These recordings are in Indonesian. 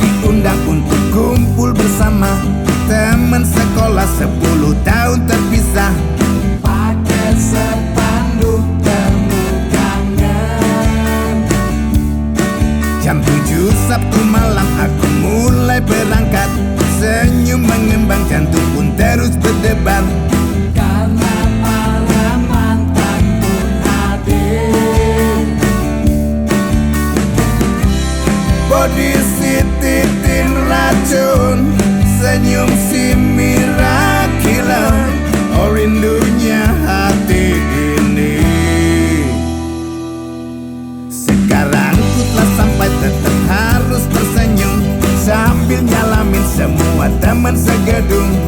diundang untuk kumpul bersama. Teman sekolah 10 tahun terpisah. Pakai sepanduk temu kangen Jam 7 Sabtu malam aku mulai berangkat. Senyum mengembang jantung pun terus berdebar Body titin racun. Senyum si miraculous Oh rindunya hati ini. Sekarang ku telah sampai tetap harus tersenyum. Sambil nyalamin semua teman segedung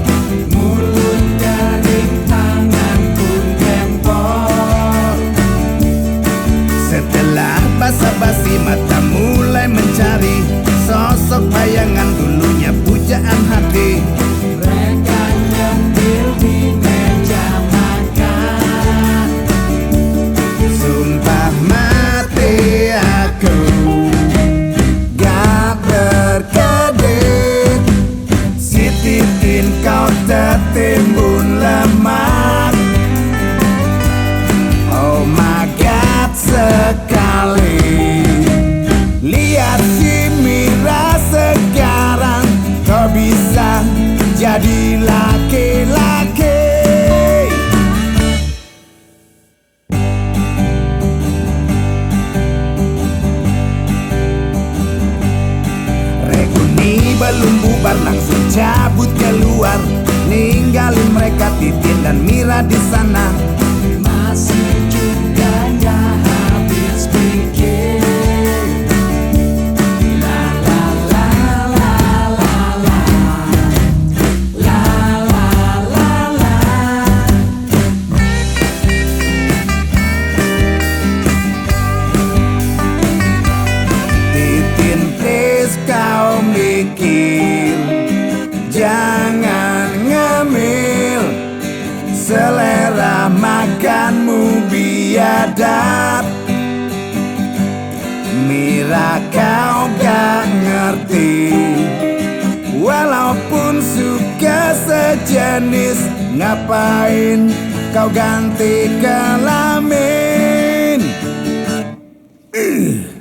sekali. Lihat si Mira sekarang Kau bisa jadi laki-laki. Reguni belum bubar langsung cabut keluar. Ninggalin mereka Titin dan Mira di sana biadab Mira kau gak ngerti Walaupun suka sejenis Ngapain kau ganti kelamin Ugh.